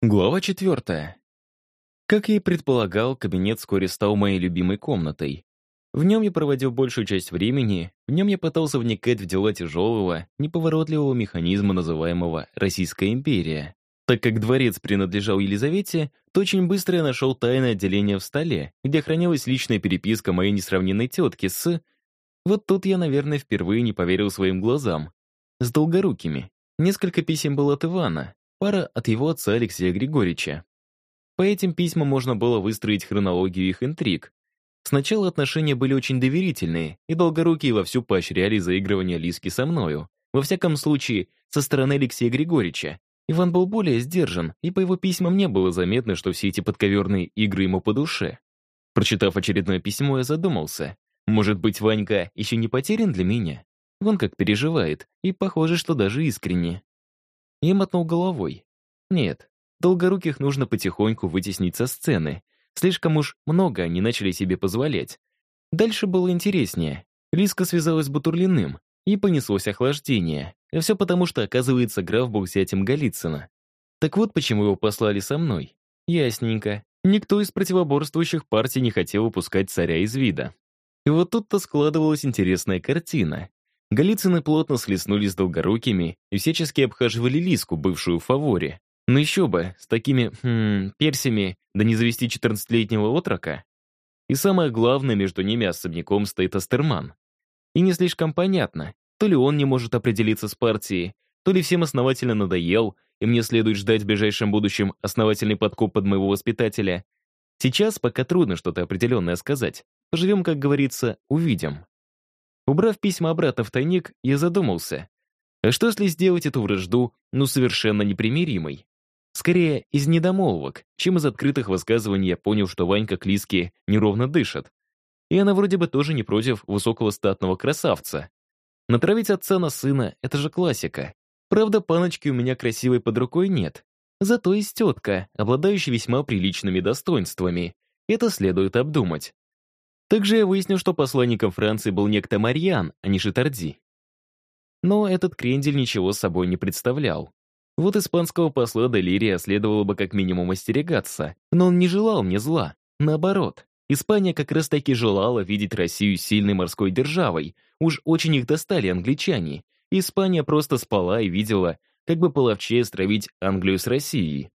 Глава четвертая. Как я и предполагал, кабинет вскоре стал моей любимой комнатой. В нем я проводил большую часть времени, в нем я пытался вникать в дела тяжелого, неповоротливого механизма, называемого «Российская империя». Так как дворец принадлежал Елизавете, то очень быстро я нашел тайное отделение в столе, где хранилась личная переписка моей несравненной тетки с... Вот тут я, наверное, впервые не поверил своим глазам. С долгорукими. Несколько писем было от Ивана, пара от его отца Алексея Григорьевича. По этим письмам можно было выстроить хронологию их интриг. Сначала отношения были очень доверительные, и Долгорукие вовсю поощряли заигрывание Лиски со мною. Во всяком случае, со стороны Алексея Григорьевича. Иван был более сдержан, и по его письмам не было заметно, что все эти подковерные игры ему по душе. Прочитав очередное письмо, я задумался. Может быть, Ванька еще не потерян для меня? Вон как переживает, и похоже, что даже искренне. Я мотнул головой. Нет, долгоруких нужно потихоньку вытеснить со сцены. Слишком уж много они начали себе позволять. Дальше было интереснее. Лиска связалась с Бутурлиным, и понеслось охлаждение. А все потому, что, оказывается, граф был зятем Голицына. Так вот, почему его послали со мной. Ясненько. Никто из противоборствующих партий не хотел упускать царя из вида. И вот тут-то складывалась интересная картина. Голицыны плотно слеснулись с долгорукими и всячески обхаживали Лиску, бывшую в фаворе. Но еще бы, с такими, хм, персями, да не завести 14-летнего отрока. И самое главное, между ними особняком стоит Астерман. И не слишком понятно, то ли он не может определиться с партией, то ли всем основательно надоел, и мне следует ждать в ближайшем будущем основательный подкоп под моего воспитателя. Сейчас пока трудно что-то определенное сказать. Поживем, как говорится, увидим. Убрав письма обратно в тайник, я задумался. А что если сделать эту вражду, ну, совершенно непримиримой? Скорее, из недомолвок, чем из открытых высказываний я понял, что Ванька к Лиске неровно дышит. И она вроде бы тоже не против высокого статного красавца. Натравить отца на сына — это же классика. Правда, паночки у меня красивой под рукой нет. Зато есть тетка, обладающая весьма приличными достоинствами. Это следует обдумать. Также я выяснил, что посланником Франции был некто Марьян, а не Шитарди. Но этот крендель ничего собой не представлял. Вот испанского посла Делирия следовало бы как минимум остерегаться, но он не желал мне зла. Наоборот, Испания как раз-таки желала видеть Россию сильной морской державой. Уж очень их достали англичане. Испания просто спала и видела, как бы половчее стравить Англию с Россией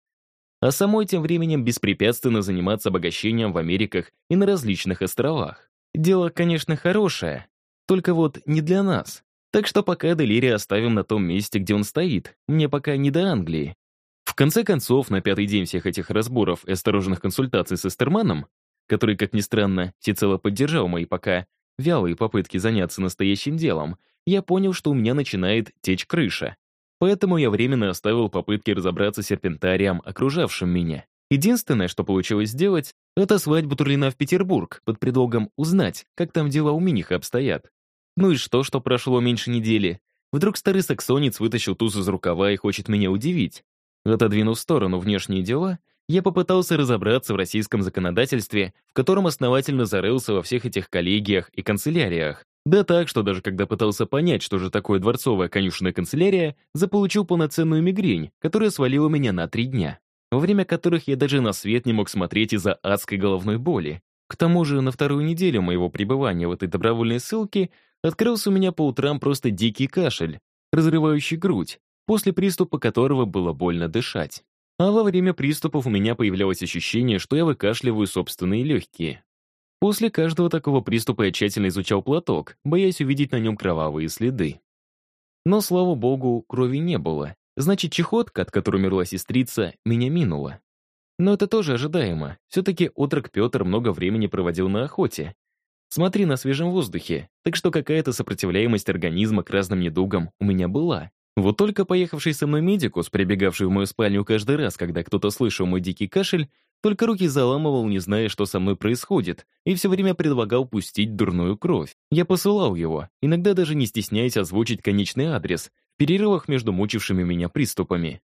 а самой тем временем беспрепятственно заниматься обогащением в Америках и на различных островах. Дело, конечно, хорошее, только вот не для нас. Так что пока Делирия оставим на том месте, где он стоит, мне пока не до Англии. В конце концов, на пятый день всех этих разборов и осторожных консультаций с Эстерманом, который, как ни странно, всецело поддержал мои пока вялые попытки заняться настоящим делом, я понял, что у меня начинает течь крыша. Поэтому я временно оставил попытки разобраться с серпентарием, окружавшим меня. Единственное, что получилось сделать, это свадьбу Турлина в Петербург под предлогом узнать, как там дела у Миниха обстоят. Ну и что, что прошло меньше недели? Вдруг старый саксонец вытащил туз из рукава и хочет меня удивить. Отодвинув в сторону внешние дела, я попытался разобраться в российском законодательстве, в котором основательно зарылся во всех этих коллегиях и канцеляриях. Да так, что даже когда пытался понять, что же такое дворцовая конюшенная канцелярия, заполучил полноценную мигрень, которая свалила меня на три дня, во время которых я даже на свет не мог смотреть из-за адской головной боли. К тому же на вторую неделю моего пребывания в этой добровольной ссылке открылся у меня по утрам просто дикий кашель, разрывающий грудь, после приступа которого было больно дышать. А во время приступов у меня появлялось ощущение, что я выкашливаю собственные легкие. После каждого такого приступа я тщательно изучал платок, боясь увидеть на нем кровавые следы. Но, слава богу, крови не было. Значит, чехотка, от которой умерла сестрица, меня минула. Но это тоже ожидаемо. Все-таки отрок Петр много времени проводил на охоте. Смотри на свежем воздухе, так что какая-то сопротивляемость организма к разным недугам у меня была. Вот только поехавший со мной медикус, прибегавший в мою спальню каждый раз, когда кто-то слышал мой дикий кашель, только руки заламывал, не зная, что со мной происходит, и все время предлагал пустить дурную кровь. Я посылал его, иногда даже не стесняясь озвучить конечный адрес, в перерывах между мучившими меня приступами.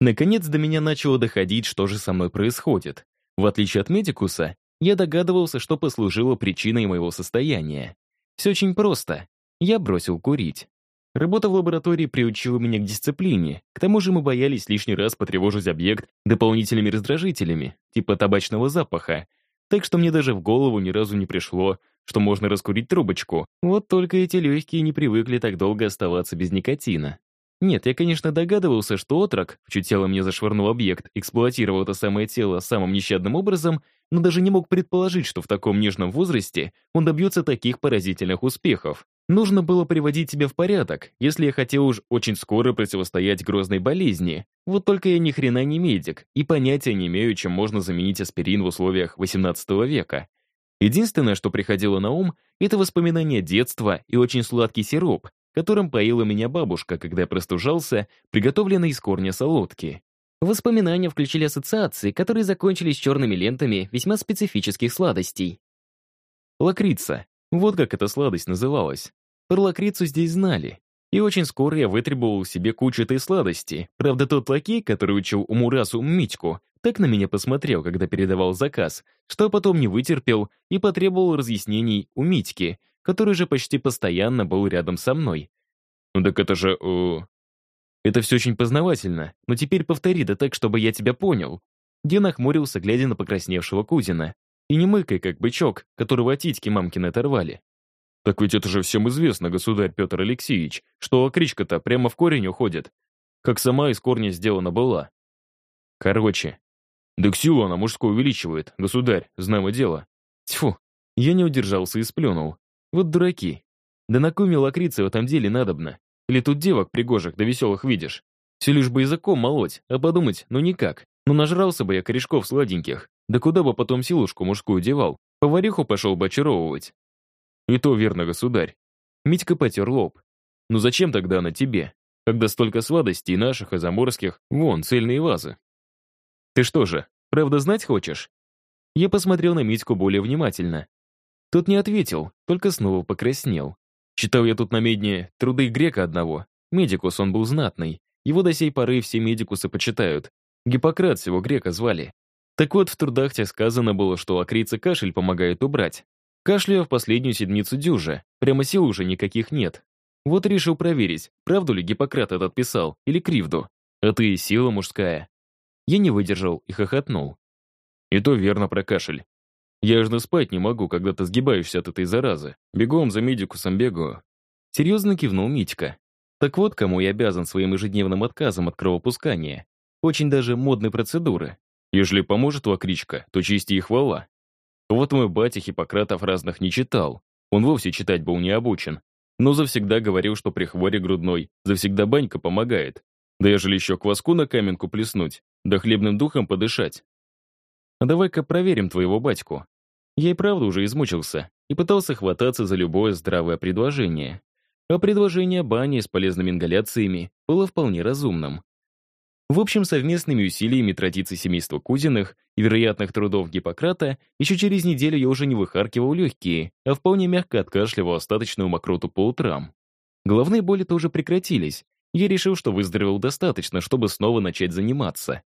Наконец до меня начало доходить, что же со мной происходит. В отличие от медикуса, я догадывался, что послужило причиной моего состояния. Все очень просто. Я бросил курить. Работа в лаборатории приучила меня к дисциплине. К тому же мы боялись лишний раз потревожить объект дополнительными раздражителями, типа табачного запаха. Так что мне даже в голову ни разу не пришло, что можно раскурить трубочку. Вот только эти легкие не привыкли так долго оставаться без никотина. Нет, я, конечно, догадывался, что отрок, в чье тело мне зашвырнул объект, эксплуатировал это самое тело самым нещадным образом, но даже не мог предположить, что в таком нежном возрасте он добьется таких поразительных успехов. Нужно было приводить себя в порядок, если я хотел уж очень скоро противостоять грозной болезни. Вот только я ни хрена не медик и понятия не имею, чем можно заменить аспирин в условиях 18 века. Единственное, что приходило на ум, это воспоминания детства и очень сладкий сироп, которым поила меня бабушка, когда я простужался, приготовленный из корня солодки. Воспоминания включили ассоциации, которые закончились черными лентами весьма специфических сладостей. Лакрица. Вот как эта сладость называлась. Про лакрицу здесь знали. И очень скоро я вытребовал себе кучу этой сладости. Правда, тот лакей, который учил Умурасу Митьку, так на меня посмотрел, когда передавал заказ, что потом не вытерпел и потребовал разъяснений у Митьки, который же почти постоянно был рядом со мной. «Ну так это же... О... Это все очень познавательно, но теперь повтори да так, чтобы я тебя понял». Я нахмурился, глядя на покрасневшего Кузина. И не мыкай, как бычок, которого титьки мамкины оторвали. «Так ведь это же всем известно, государь Петр Алексеевич, что окричка-то прямо в корень уходит, как сама из корня сделана была. Короче, да силу она мужской увеличивает, государь, знамо дело. Тьфу, я не удержался и сплюнул. Вот дураки. Да на куме лакрицы в этом деле надобно. Или тут девок пригожих да веселых видишь. Все лишь бы языком молоть, а подумать, ну никак. Ну нажрался бы я корешков сладеньких. Да куда бы потом силушку мужскую девал? Повариху пошел бы очаровывать. И то верно, государь. Митька потер лоб. Ну зачем тогда она тебе, когда столько сладостей наших и заморских, вон, цельные вазы? Ты что же, правда знать хочешь? Я посмотрел на Митьку более внимательно. Тот не ответил, только снова покраснел. Читал я тут намедни труды грека одного. Медикус он был знатный. Его до сей поры все медикусы почитают. Гиппократ всего грека звали. Так вот, в трудах тех сказано было, что лакрица кашель помогает убрать. Кашляю в последнюю седмицу дюже, прямо сил уже никаких нет. Вот решил проверить, правду ли Гиппократ этот писал, или кривду. А ты и сила мужская. Я не выдержал и хохотнул. И то верно про кашель. Я же спать не могу, когда ты сгибаешься от этой заразы. Бегом за медикусом бегаю». Серьезно кивнул Митька. Так вот, кому я обязан своим ежедневным отказом от кровопускания. Очень даже модной процедуры. Ежели поможет лакричка, то чисти и хвала. Вот мой батя Хиппократов разных не читал. Он вовсе читать был не обучен. Но завсегда говорил, что при хворе грудной завсегда банька помогает. Да ежели еще кваску на каменку плеснуть, да хлебным духом подышать. А давай-ка проверим твоего батьку. Я и правда уже измучился и пытался хвататься за любое здравое предложение. А предложение бани с полезными ингаляциями было вполне разумным. В общем, совместными усилиями традиций семейства Кузиных и вероятных трудов Гиппократа еще через неделю я уже не выхаркивал легкие, а вполне мягко откашливал остаточную мокроту по утрам. Головные боли тоже прекратились. Я решил, что выздоровел достаточно, чтобы снова начать заниматься.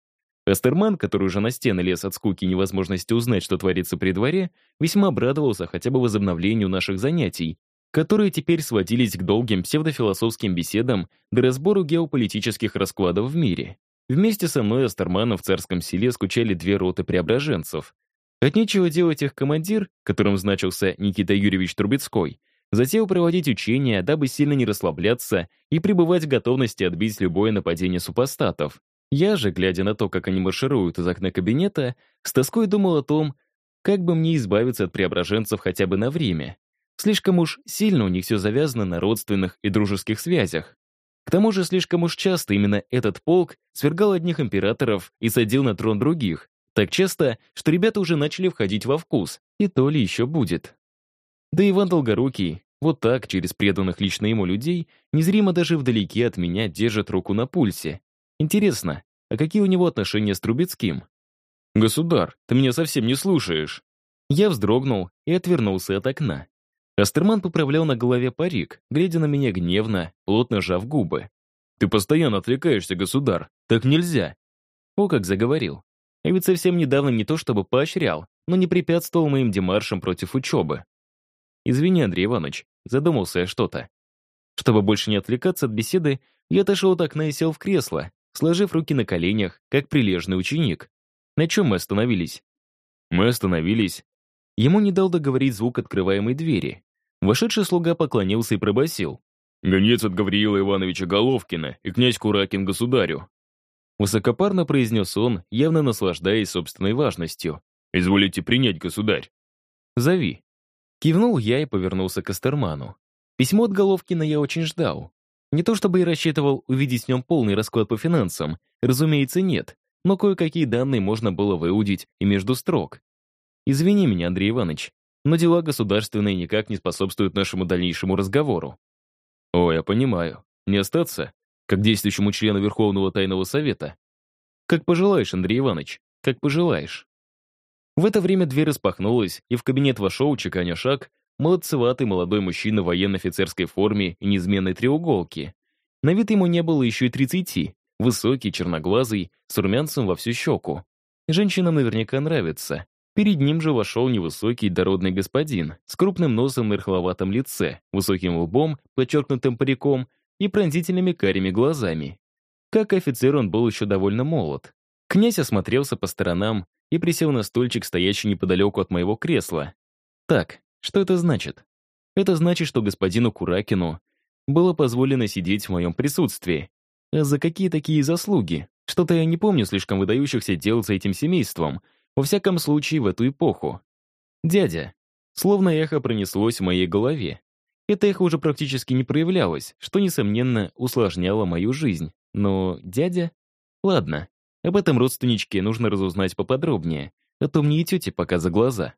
Эстерман, который уже на стены лез от скуки и невозможности узнать, что творится при дворе, весьма обрадовался хотя бы возобновлению наших занятий, которые теперь сводились к долгим псевдофилософским беседам до разбору геополитических раскладов в мире. Вместе со мной Астерманом в царском селе скучали две роты преображенцев. От нечего делать их командир, которым значился Никита Юрьевич Трубецкой, затеял проводить учения, дабы сильно не расслабляться и пребывать в готовности отбить любое нападение супостатов. Я же, глядя на то, как они маршируют из окна кабинета, с тоской думал о том, как бы мне избавиться от преображенцев хотя бы на время. Слишком уж сильно у них все завязано на родственных и дружеских связях. К тому же слишком уж часто именно этот полк свергал одних императоров и садил на трон других, так часто, что ребята уже начали входить во вкус, и то ли еще будет. Да Иван Долгорукий, вот так, через преданных лично ему людей, незримо даже вдалеке от меня держит руку на пульсе, Интересно, а какие у него отношения с Трубецким? «Государ, ты меня совсем не слушаешь». Я вздрогнул и отвернулся от окна. Астерман поправлял на голове парик, глядя на меня гневно, плотно сжав губы. «Ты постоянно отвлекаешься, государ. Так нельзя». О, как заговорил. А ведь совсем недавно не то чтобы поощрял, но не препятствовал моим демаршам против учебы. «Извини, Андрей Иванович, задумался я что-то». Чтобы больше не отвлекаться от беседы, я отошел от окна и сел в кресло, сложив руки на коленях, как прилежный ученик. На чем мы остановились? Мы остановились. Ему не дал договорить звук открываемой двери. Вошедший слуга поклонился и пробасил: «Гонец от Гавриила Ивановича Головкина и князь Куракин государю». Высокопарно произнес он, явно наслаждаясь собственной важностью. «Изволите принять, государь». «Зови». Кивнул я и повернулся к Астерману. Письмо от Головкина я очень ждал. Не то чтобы я рассчитывал увидеть в нем полный расклад по финансам, разумеется, нет, но кое-какие данные можно было выудить и между строк. Извини меня, Андрей Иванович, но дела государственные никак не способствуют нашему дальнейшему разговору. О, я понимаю. Не остаться, как действующему члену Верховного Тайного Совета? Как пожелаешь, Андрей Иванович, как пожелаешь. В это время дверь распахнулась, и в кабинет вошел, чеканя шаг, молодцеватый молодой мужчина в военно-офицерской форме и неизменной треуголке. На вид ему не было еще и тридцати, высокий, черноглазый, с румянцем во всю щеку. Женщинам наверняка нравится. Перед ним же вошел невысокий дородный господин с крупным носом на рыхловатом лице, высоким лбом, подчеркнутым париком и пронзительными карими глазами. Как офицер он был еще довольно молод. Князь осмотрелся по сторонам и присел на стульчик, стоящий неподалеку от моего кресла. Так, что это значит? Это значит, что господину Куракину было позволено сидеть в моем присутствии. А за какие такие заслуги? Что-то я не помню слишком выдающихся дел за этим семейством, во всяком случае в эту эпоху. Дядя. Словно эхо пронеслось в моей голове. Это эхо уже практически не проявлялось, что, несомненно, усложняло мою жизнь. Но дядя? Ладно, об этом родственничке нужно разузнать поподробнее, а то мне и тете пока за глаза.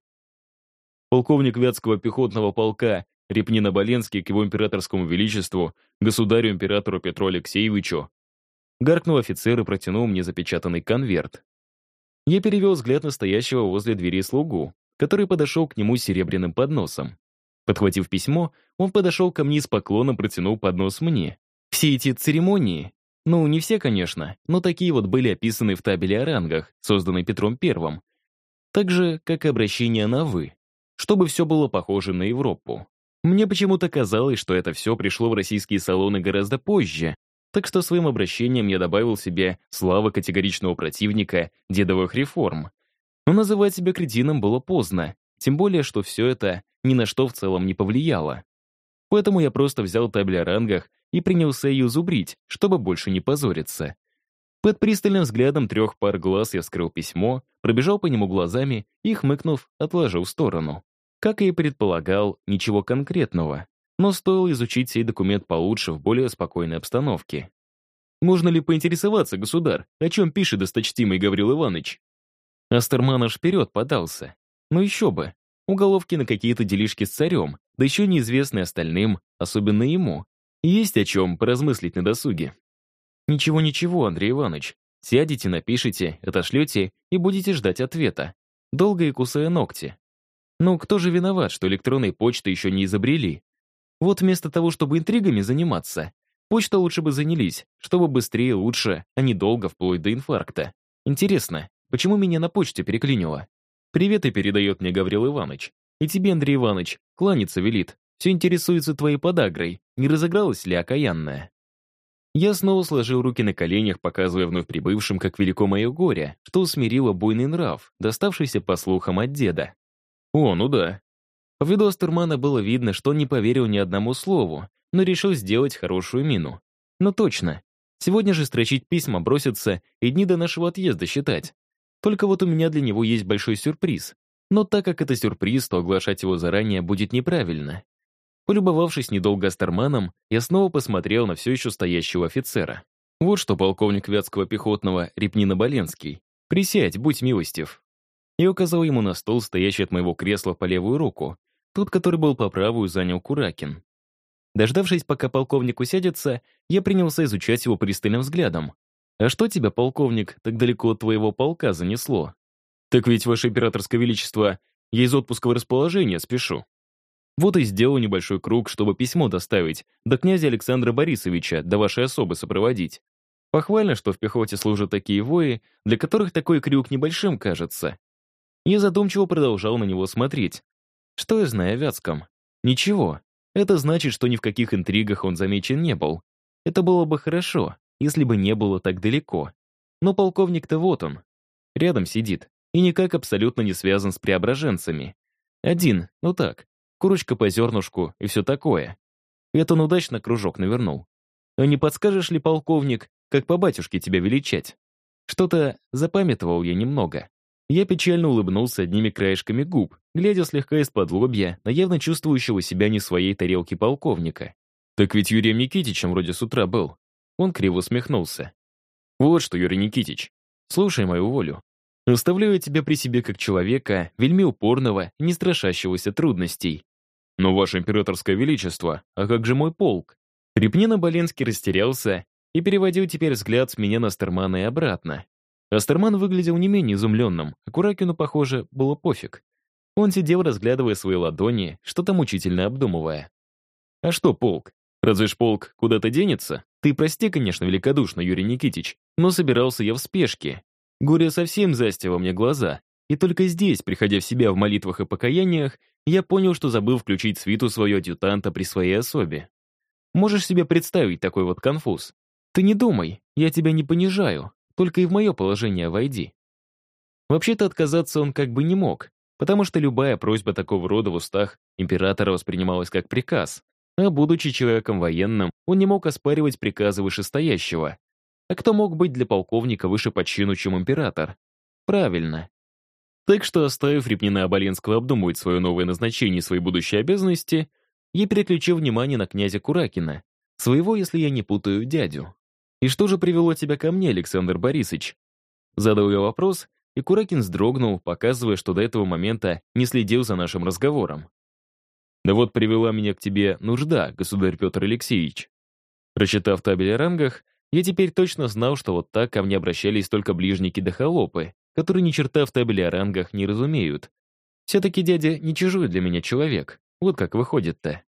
Полковник Вятского пехотного полка Репнина Боленский к его императорскому величеству, государю-императору Петру Алексеевичу. Гаркнул офицер и протянул мне запечатанный конверт. Я перевел взгляд на стоящего возле двери слугу, который подошел к нему с серебряным подносом. Подхватив письмо, он подошел ко мне с поклоном, протянул поднос мне. Все эти церемонии, ну, не все, конечно, но такие вот были описаны в табеле о рангах, созданной Петром Первым. Так же, как и обращение на «вы», чтобы все было похоже на Европу. Мне почему-то казалось, что это все пришло в российские салоны гораздо позже, так что своим обращением я добавил себе славы категоричного противника дедовых реформ. Но называть себя кретином было поздно, тем более, что все это ни на что в целом не повлияло. Поэтому я просто взял табель о рангах и принялся ее зубрить, чтобы больше не позориться. Под пристальным взглядом трех пар глаз я вскрыл письмо, пробежал по нему глазами и, хмыкнув, отложил в сторону. Как и предполагал, ничего конкретного, но стоило изучить сей документ получше в более спокойной обстановке. «Можно ли поинтересоваться, государь, о чем пишет досточтимый Гаврил Иванович?» Астерман аж вперед подался. Ну еще бы, уголовки на какие-то делишки с царем, да еще неизвестные остальным, особенно ему. Есть о чем поразмыслить на досуге. Ничего-ничего, Андрей Иванович. Сядете, напишите, отошлете и будете ждать ответа. Долго и кусая ногти. Ну, кто же виноват, что электронной почты еще не изобрели? Вот вместо того, чтобы интригами заниматься, почта лучше бы занялись, чтобы быстрее, лучше, а не долго, вплоть до инфаркта. Интересно, почему меня на почте переклинило? Привет и передает мне Гаврил Иванович. И тебе, Андрей Иванович, кланяться велит. Все интересуется твоей подагрой, не разыгралась ли окаянная? Я снова сложил руки на коленях, показывая вновь прибывшим, как велико мое горе, что усмирило буйный нрав, доставшийся по слухам от деда. О, ну да. По виду Астермана было видно, что он не поверил ни одному слову, но решил сделать хорошую мину. Ну точно. Сегодня же строчить письма бросятся и дни до нашего отъезда считать. Только вот у меня для него есть большой сюрприз. Но так как это сюрприз, то оглашать его заранее будет неправильно. Полюбовавшись недолго Астерманом, я снова посмотрел на все еще стоящего офицера. Вот что полковник Вятского пехотного Репнина Боленский. «Присядь, будь милостив» и указал ему на стол, стоящий от моего кресла по левую руку. Тот, который был по правую, занял Куракин. Дождавшись, пока полковник усядется, я принялся изучать его пристальным взглядом. «А что тебя, полковник, так далеко от твоего полка занесло?» «Так ведь, ваше императорское величество, я из отпуска в расположение спешу». Вот и сделал небольшой круг, чтобы письмо доставить, до князя Александра Борисовича, до вашей особы сопроводить. Похвально, что в пехоте служат такие вои, для которых такой крюк небольшим кажется. Я задумчиво продолжал на него смотреть. Что я знаю о Вятском? Ничего. Это значит, что ни в каких интригах он замечен не был. Это было бы хорошо, если бы не было так далеко. Но полковник-то вот он. Рядом сидит. И никак абсолютно не связан с преображенцами. Один, ну так, курочка по зернышку и все такое. Это он удачно кружок навернул. А не подскажешь ли, полковник, как по батюшке тебя величать? Что-то запамятовал я немного. Я печально улыбнулся одними краешками губ, глядя слегка из-под лобья на явно чувствующего себя не своей тарелке полковника. Так ведь Юрием Никитичем вроде с утра был. Он криво усмехнулся. Вот что, Юрий Никитич, слушай мою волю. Оставляю тебя при себе как человека, вельми упорного, не страшащегося трудностей. Но, ваше императорское величество, а как же мой полк? Репнин Оболенский растерялся и переводил теперь взгляд с меня на Стермана и обратно. Астерман выглядел не менее изумленным, а Куракину, похоже, было пофиг. Он сидел, разглядывая свои ладони, что-то мучительно обдумывая. «А что, полк? Разве ж полк куда-то денется? Ты прости, конечно, великодушно, Юрий Никитич, но собирался я в спешке. Горе совсем застило мне глаза, и только здесь, приходя в себя в молитвах и покаяниях, я понял, что забыл включить свиту свою адъютанта при своей особе. Можешь себе представить такой вот конфуз? Ты не думай, я тебя не понижаю, только и в мое положение войди. Вообще-то отказаться он как бы не мог, потому что любая просьба такого рода в устах императора воспринималась как приказ, а будучи человеком военным, он не мог оспаривать приказы вышестоящего. А кто мог быть для полковника выше по чину, чем император? Правильно. Так что, оставив Репнина Оболенского обдумывать свое новое назначение и свои будущие обязанности, я переключил внимание на князя Куракина, своего, если я не путаю, дядю. «И что же привело тебя ко мне, Александр Борисович?» Задал я вопрос, и Куракин вздрогнул, показывая, что до этого момента не следил за нашим разговором. «Да вот привела меня к тебе нужда, государь Петр Алексеевич». Прочитав табель о рангах, я теперь точно знал, что вот так ко мне обращались только ближники да холопы, которые ни черта в табеле о рангах не разумеют. Все-таки дядя не чужой для меня человек, вот как выходит-то.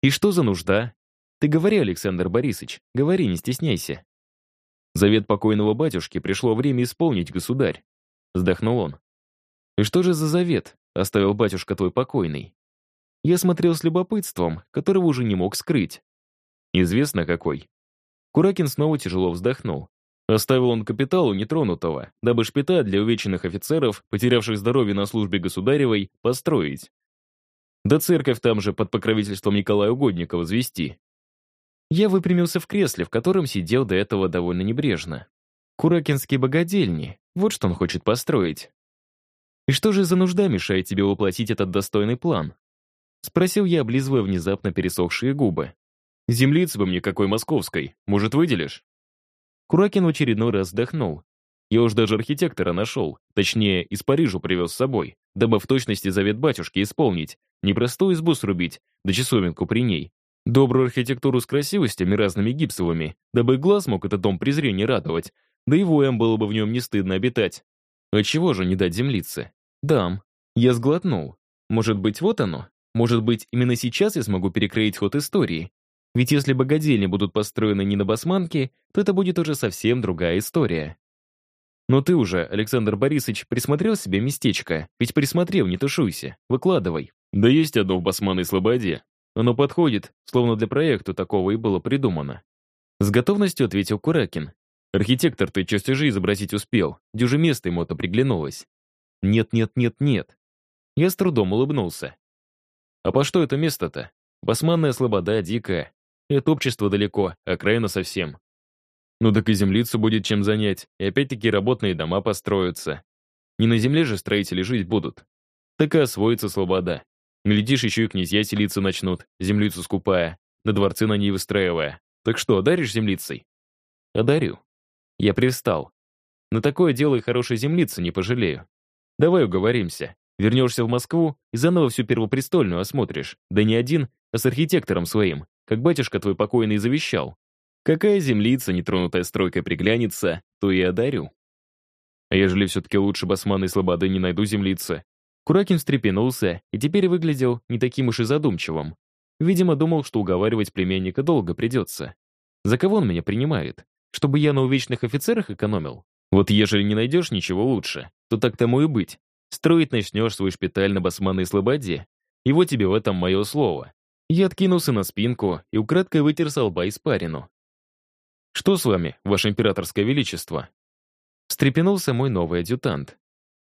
И что за нужда? Ты говори, Александр Борисович, говори, не стесняйся. Завет покойного батюшки пришло время исполнить, государь. Вздохнул он. И что же за завет оставил батюшка твой покойный? Я смотрел с любопытством, которого уже не мог скрыть. Известно какой. Куракин снова тяжело вздохнул. Оставил он капиталу нетронутого, дабы шпита для увеченных офицеров, потерявших здоровье на службе государевой, построить. Да церковь там же под покровительством Николая Угодника возвести. Я выпрямился в кресле, в котором сидел до этого довольно небрежно. Куракинские богадельни, вот что он хочет построить. И что же за нужда мешает тебе воплотить этот достойный план? Спросил я, облизывая внезапно пересохшие губы. Землицы бы мне какой московской, может, выделишь? Куракин в очередной раз вздохнул. Я уж даже архитектора нашел, точнее, из Парижа привез с собой, дабы в точности завет батюшки исполнить, не простую избу срубить, да часовенку при ней, Добрую архитектуру с красивостями разными гипсовыми, дабы глаз мог этот дом презрения радовать, да и воем было бы в нем не стыдно обитать. А чего же не дать землице? Дам. Я сглотнул. Может быть, вот оно? Может быть, именно сейчас я смогу перекроить ход истории? Ведь если богадельни будут построены не на басманке, то это будет уже совсем другая история. Но ты уже, Александр Борисович, присмотрел себе местечко? Ведь присмотрел, не тушуйся. Выкладывай. Да есть одно в Басманной Слободе. Оно подходит, словно для проекта такого и было придумано. С готовностью ответил Куракин. Архитектор ты чертежи изобразить успел, дюже место ему-то приглянулось. Нет, нет, нет, нет. Я с трудом улыбнулся. А по что это место-то? Басманная слобода, дикая. Это общество далеко, окраина совсем. Ну так и землицу будет чем занять, и опять-таки работные дома построятся. Не на земле же строители жить будут. Так и освоится слобода. Глядишь, еще и князья селиться начнут, землицу скупая, на дворцы на ней выстраивая. Так что, даришь землицей? Одарю. Я пристал. На такое дело и хорошей землицы не пожалею. Давай уговоримся. Вернешься в Москву и заново всю Первопрестольную осмотришь. Да не один, а с архитектором своим, как батюшка твой покойный завещал. Какая землица, нетронутая стройкой, приглянется, то и одарю. А ежели все-таки лучше басманы и слободы не найду землицы, Куракин встрепенулся и теперь выглядел не таким уж и задумчивым. Видимо, думал, что уговаривать племянника долго придется. За кого он меня принимает? Чтобы я на увечных офицерах экономил? Вот ежели не найдешь ничего лучше, то так тому и быть. Строить начнешь свой шпиталь на Басманной Слободе. И вот тебе в этом мое слово. Я откинулся на спинку и украдкой вытер со лба испарину. «Что с вами, ваше императорское величество?» Встрепенулся мой новый адъютант.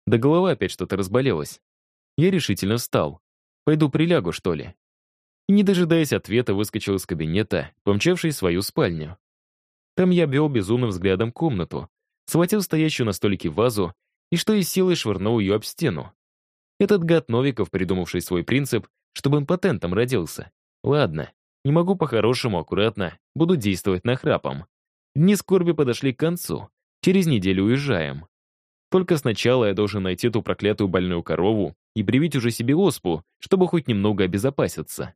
Да голова опять что-то разболелась. Я решительно встал. Пойду прилягу, что ли? И, не дожидаясь ответа, выскочил из кабинета, помчавшись в свою спальню. Там я бел безумным взглядом комнату, схватил стоящую на столике вазу и что из силы швырнул ее об стену. Этот гад Новиков, придумавший свой принцип, чтобы импотентом родился. Ладно, не могу по-хорошему, аккуратно, буду действовать нахрапом. Дни скорби подошли к концу, через неделю уезжаем. Только сначала я должен найти эту проклятую больную корову и привить уже себе оспу, чтобы хоть немного обезопаситься.